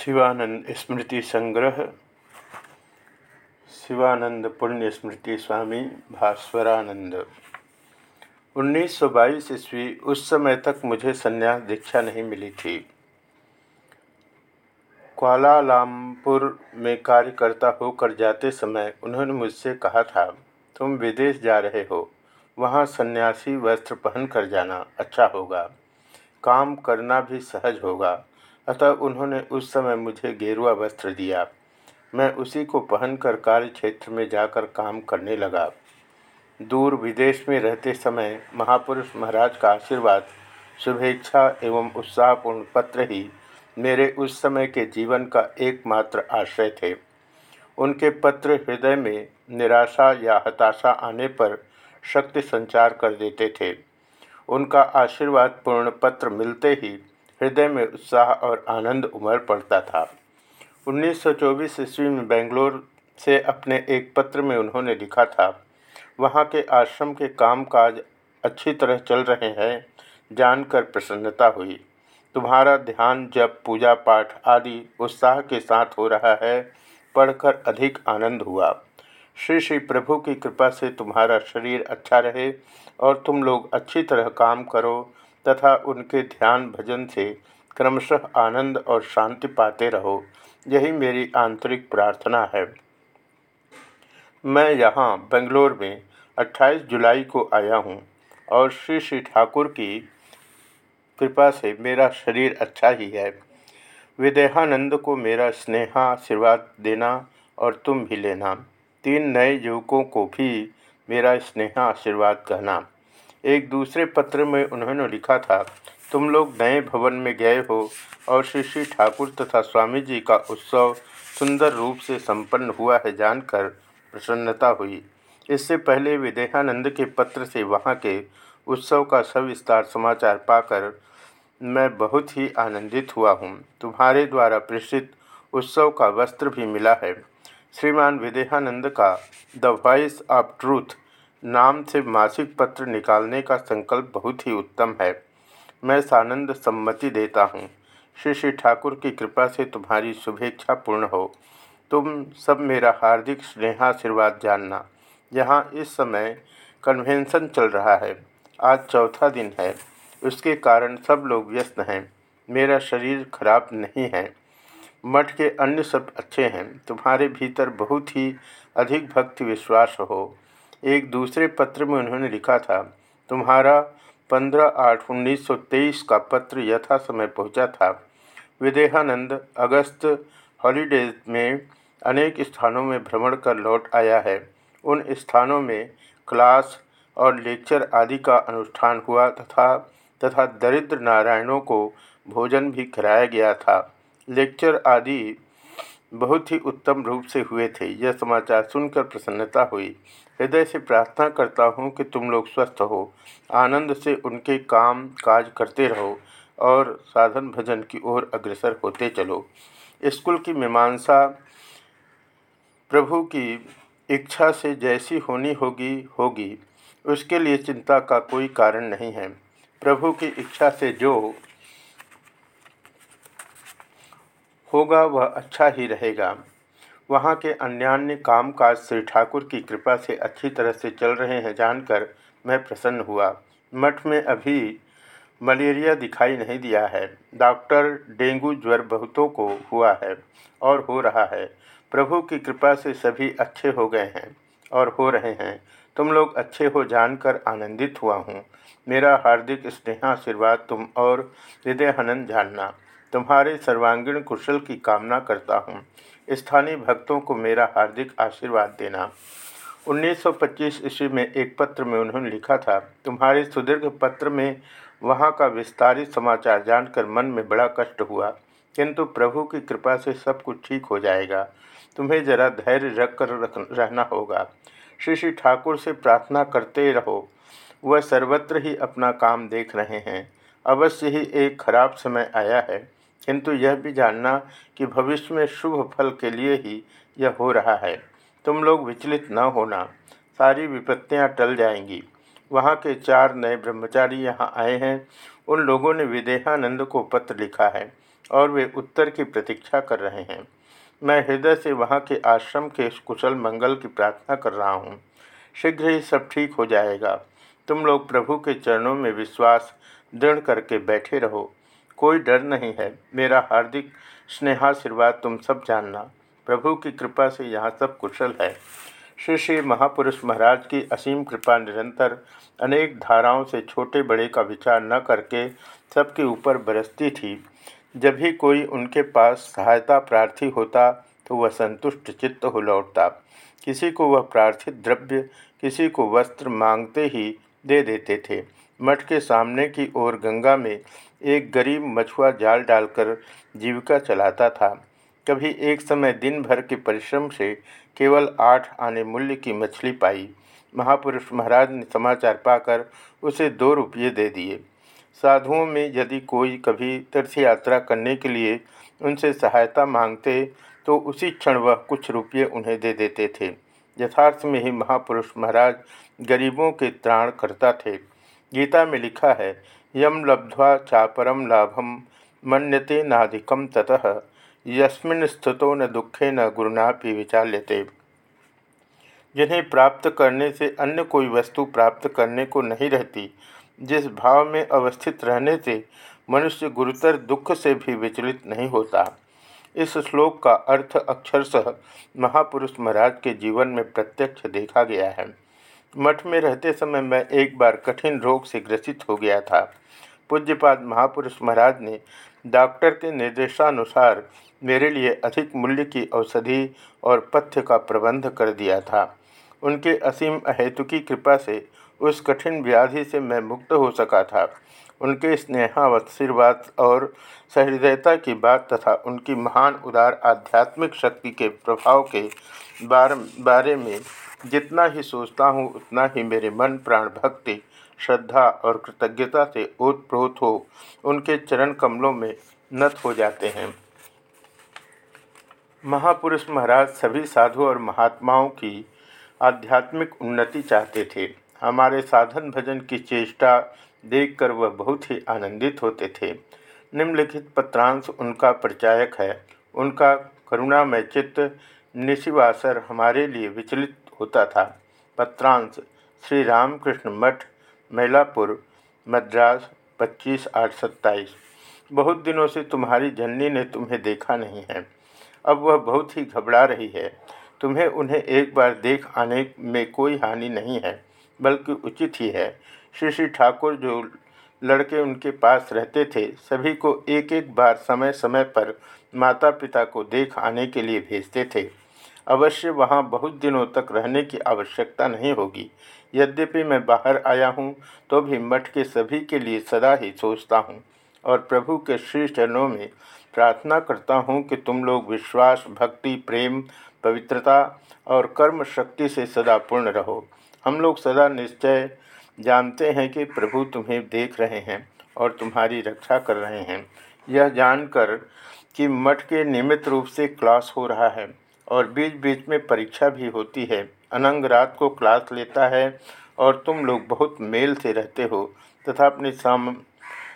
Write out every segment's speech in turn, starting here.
शिवानंद स्मृति संग्रह, शिवानंद पुण्य स्मृति स्वामी भास्वरानंद। 1922 ईस्वी, उस समय तक मुझे संन्यास दीक्षा नहीं मिली थी। क्वालालंपुर में कार्यकर्ता होकर जाते समय उन्होंने मुझसे कहा था, तुम विदेश जा रहे हो, वहाँ सन्यासी वस्त्र पहन कर जाना अच्छा होगा, काम करना भी सहज होगा अतः उन्होंने उस समय मुझे गेरुआ वस्त्र दिया। मैं उसी को पहनकर कार्य क्षेत्र में जाकर काम करने लगा। दूर विदेश में रहते समय महापुरुष महाराज का आशीर्वाद, शुभेच्छा एवं उत्साहपूर्ण पत्र ही मेरे उस समय के जीवन का एकमात्र आश्रय थे। उनके पत्र हृदय में निराशा या हताशा आने पर शक्ति संचार कर देते थे। उनका आशीर्वाद पूर्ण पत्र मिलते ही हृदय में उत्साह और आनंद उमड़ पड़ता था। 1924 ईस्वी में बेंगलोर से अपने एक पत्र में उन्होंने लिखा था, वहाँ के आश्रम के कामकाज अच्छी तरह चल रहे हैं, जानकर प्रसन्नता हुई। तुम्हारा ध्यान जब पूजा पाठ आदि उत्साह के साथ हो रहा है, पढ़कर अधिक आनंद हुआ। श्री श्री प्रभु की कृपा से तुम्हारा शरीर अच्छा रहे और तुम लोग अच्छी तरह काम करो तथा उनके ध्यान भजन से क्रमशः आनंद और शांति पाते रहो। यही मेरी आंतरिक प्रार्थना है। मैं यहाँ बेंगलोर में 28 जुलाई को आया हूँ और श्री श्री ठाकुर की कृपा से मेरा शरीर अच्छा ही है। विदेहानंद को मेरा स्नेहाशीर्वाद देना और तुम भी लेना। तीन नए युवकों को भी मेरा स्नेहाशीर्वाद कहना। एक दूसरे पत्र में उन्होंने लिखा था, तुम लोग नए भवन में गए हो और श्री श्री ठाकुर तथा स्वामी जी का उत्सव सुंदर रूप से संपन्न हुआ है जानकर प्रसन्नता हुई। इससे पहले विदेहानंद के पत्र से वहाँ के उत्सव का सविस्तार समाचार पाकर मैं बहुत ही आनंदित हुआ हूँ। तुम्हारे द्वारा प्रेषित उत्सव का वस्त्र भी मिला है। श्रीमान विदेहानंद का द वॉइस ऑफ़ ट्रूथ नाम से मासिक पत्र निकालने का संकल्प बहुत ही उत्तम है। मैं सानंद सम्मति देता हूँ। श्री श्री ठाकुर की कृपा से तुम्हारी शुभेच्छा पूर्ण हो। तुम सब मेरा हार्दिक स्नेहाशीर्वाद जानना। यहाँ इस समय कन्वेंशन चल रहा है। आज चौथा दिन है। उसके कारण सब लोग व्यस्त हैं। मेरा शरीर खराब नहीं है। मठ के अन्य सब अच्छे हैं। तुम्हारे भीतर बहुत ही अधिक भक्ति विश्वास हो। एक दूसरे पत्र में उन्होंने लिखा था, तुम्हारा पंद्रह आठ उन्नीस सौ तेईस का पत्र यथा समय पहुँचा था। विदेहानंद, अगस्त हॉलीडेज में अनेक स्थानों में भ्रमण कर लौट आया है। उन स्थानों में क्लास और लेक्चर आदि का अनुष्ठान हुआ तथा तथा दरिद्र नारायणों को भोजन भी कराया गया था। लेक्चर आदि बहुत ही उत्तम रूप से हुए थे। यह समाचार सुनकर प्रसन्नता हुई। हृदय से प्रार्थना करता हूँ कि तुम लोग स्वस्थ हो। आनंद से उनके काम काज करते रहो और साधन भजन की ओर अग्रसर होते चलो। स्कूल की मीमांसा, प्रभु की इच्छा से जैसी होनी होगी होगी। उसके लिए चिंता का कोई कारण नहीं है। प्रभु की इच्छा से जो होगा, वह अच्छा ही रहेगा। वहाँ के अन्यान्य कामकाज श्री ठाकुर की कृपा से अच्छी तरह से चल रहे हैं जानकर मैं प्रसन्न हुआ। मठ में अभी मलेरिया दिखाई नहीं दिया है। डॉक्टर डेंगू ज्वर बहुतों को हुआ है और हो रहा है। प्रभु की कृपा से सभी अच्छे हो गए हैं और हो रहे हैं। तुम लोग अच्छे हो जानकर आनंदित हुआ हूँ। मेरा हार्दिक स्नेहाशीर्वाद तुम और हृदय जानना। तुम्हारे सर्वांगीण कुशल की कामना करता हूँ। स्थानीय भक्तों को मेरा हार्दिक आशीर्वाद देना। 1925 ईस्वी में एक पत्र में उन्होंने लिखा था, तुम्हारे सुदीर्घ पत्र में वहाँ का विस्तारित समाचार जानकर मन में बड़ा कष्ट हुआ, किंतु प्रभु की कृपा से सब कुछ ठीक हो जाएगा। तुम्हें जरा धैर्य रख कर रहना होगा। श्री श्री ठाकुर से प्रार्थना करते रहो। वह सर्वत्र ही अपना काम देख रहे हैं। अवश्य ही एक खराब समय आया है। किंतु यह भी जानना कि भविष्य में शुभ फल के लिए ही यह हो रहा है। तुम लोग विचलित न होना। सारी विपत्तियाँ टल जाएँगी। वहाँ के चार नए ब्रह्मचारी यहाँ आए हैं। उन लोगों ने विदेहानंद को पत्र लिखा है और वे उत्तर की प्रतीक्षा कर रहे हैं। मैं हृदय से वहाँ के आश्रम के कुशल मंगल की प्रार्थना कर रहा हूँ। शीघ्र ही सब ठीक हो जाएगा। तुम लोग प्रभु के चरणों में विश्वास दृढ़ करके बैठे रहो। कोई डर नहीं है। मेरा हार्दिक स्नेहाशीर्वाद तुम सब जानना। प्रभु की कृपा से यहाँ सब कुशल है। श्री श्री महापुरुष महाराज की असीम कृपा निरंतर अनेक धाराओं से छोटे बड़े का विचार न करके सबके ऊपर बरसती थी। जब भी कोई उनके पास सहायता प्रार्थी होता तो वह संतुष्ट चित्त हो लौटता। किसी को वह प्रार्थित द्रव्य, किसी को वस्त्र मांगते ही दे देते थे। मठ के सामने की ओर गंगा में एक गरीब मछुआ जाल डालकर जीविका चलाता था। कभी एक समय दिन भर के परिश्रम से केवल आठ आने मूल्य की मछली पाई। महापुरुष महाराज ने समाचार पाकर उसे दो रुपये दे दिए। साधुओं में यदि कोई कभी तीर्थ यात्रा करने के लिए उनसे सहायता मांगते तो उसी क्षण वह कुछ रुपये उन्हें दे देते थे। यथार्थ में ही महापुरुष महाराज गरीबों के त्राण करता थे। गीता में लिखा है यम लब्ध्वा चापरम लाभम मन्यते नाधिकम ततः, यस्मिन स्थितो न दुखे न गुरुनापि विचाल्यते। जिन्हें प्राप्त करने से अन्य कोई वस्तु प्राप्त करने को नहीं रहती, जिस भाव में अवस्थित रहने से मनुष्य गुरुतर दुख से भी विचलित नहीं होता। इस श्लोक का अर्थ अक्षरशः महापुरुष महाराज के जीवन में प्रत्यक्ष देखा गया है। मठ में रहते समय मैं एक बार कठिन रोग से ग्रसित हो गया था। पूज्यपाद महापुरुष महाराज ने डॉक्टर के निर्देशानुसार मेरे लिए अधिक मूल्य की औषधि और पथ्य का प्रबंध कर दिया था। उनके असीम अहेतुकी कृपा से उस कठिन व्याधि से मैं मुक्त हो सका था। उनके स्नेहावशीर्वाद और सहृदयता की बात तथा उनकी महान उदार आध्यात्मिक शक्ति के प्रभाव के बार, बारे में जितना ही सोचता हूँ, उतना ही मेरे मन प्राण भक्ति, श्रद्धा और कृतज्ञता से ओतप्रोत हो, उनके चरण कमलों में नत हो जाते हैं। महापुरुष महाराज सभी साधु और महात्माओं की आध्यात्मिक उन्नति चाहते थे। हमारे साधन भजन की चेष्टा देखकर वह बहुत ही आनंदित होते थे। निम्नलिखित पत्रांश उनका परिचायक है। उनका करुणामय चित्त निशिवासर हमारे लिए विचलित होता था। पत्रांश श्री रामकृष्ण मठ, मैलापुर, मद्रास, पच्चीस आठ सत्ताईस। बहुत दिनों से तुम्हारी जननी ने तुम्हें देखा नहीं है। अब वह बहुत ही घबरा रही है। तुम्हें उन्हें एक बार देख आने में कोई हानि नहीं है, बल्कि उचित ही है। श्री श्री ठाकुर जो लड़के उनके पास रहते थे, सभी को एक एक बार समय समय पर माता पिता को देख आने के लिए भेजते थे। अवश्य वहाँ बहुत दिनों तक रहने की आवश्यकता नहीं होगी। यद्यपि मैं बाहर आया हूँ तो भी मठ के सभी के लिए सदा ही सोचता हूँ और प्रभु के श्री चरणों में प्रार्थना करता हूँ कि तुम लोग विश्वास, भक्ति, प्रेम, पवित्रता और कर्म शक्ति से सदा पूर्ण रहो। हम लोग सदा निश्चय जानते हैं कि प्रभु तुम्हें देख रहे हैं और तुम्हारी रक्षा कर रहे हैं। यह जानकर कि मठ के नियमित रूप से क्लास हो रहा है। और बीच बीच में परीक्षा भी होती है। अनंग रात को क्लास लेता है और तुम लोग बहुत मेल से रहते हो तथा अपने साम,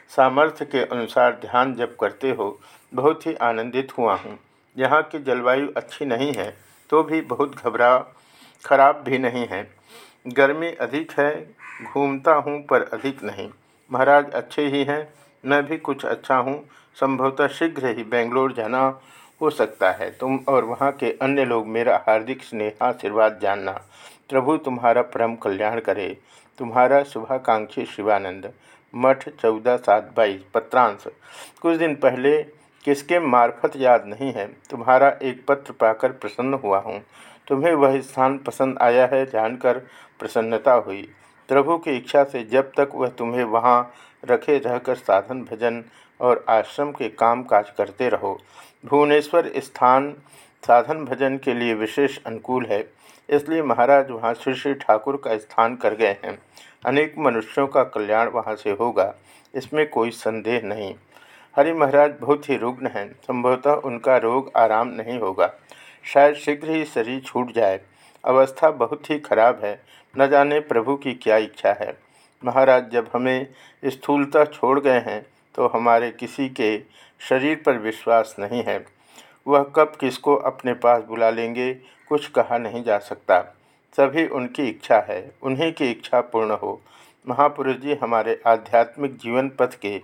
सामर्थ्य के अनुसार ध्यान जप करते हो। बहुत ही आनंदित हुआ हूँ। यहाँ की जलवायु अच्छी नहीं है तो भी बहुत घबरा, खराब भी नहीं है। गर्मी अधिक है, घूमता हूँ पर अधिक नहीं। महाराज अच्छे ही हैं, मैं भी कुछ अच्छा हूँ। संभवतः शीघ्र ही बेंगलोर जाना हो सकता है। तुम और वहाँ के अन्य लोग मेरा हार्दिक स्नेहाशीर्वाद जानना। प्रभु, तुम्हारा परम कल्याण करे। तुम्हारा शुभाकांक्षी शिवानंद। मठ चौदह सात बाईस, पत्रांश। कुछ दिन पहले किसके मार्फत याद नहीं है, तुम्हारा एक पत्र पाकर प्रसन्न हुआ हूँ। तुम्हें वह स्थान पसंद आया है जानकर प्रसन्नता हुई। प्रभु की इच्छा से जब तक वह तुम्हें वहाँ रखे रहकर साधन भजन और आश्रम के काम काज करते रहो। भुवनेश्वर स्थान साधन भजन के लिए विशेष अनुकूल है, इसलिए महाराज वहाँ श्री श्री ठाकुर का स्थान कर गए हैं। अनेक मनुष्यों का कल्याण वहाँ से होगा, इसमें कोई संदेह नहीं। हरि महाराज बहुत ही रुग्ण हैं, संभवतः उनका रोग आराम नहीं होगा। शायद शीघ्र ही शरीर छूट जाए। अवस्था बहुत ही खराब है, न जाने प्रभु की क्या इच्छा है। महाराज जब हमें स्थूलता छोड़ गए हैं तो हमारे किसी के शरीर पर विश्वास नहीं है। वह कब किसको अपने पास बुला लेंगे, कुछ कहा नहीं जा सकता। सभी उनकी इच्छा है, उन्हीं की इच्छा पूर्ण हो। महापुरुष जी हमारे आध्यात्मिक जीवन पथ के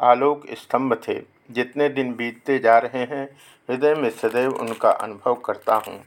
आलोक स्तंभ थे। जितने दिन बीतते जा रहे हैं, हृदय में सदैव उनका अनुभव करता हूँ।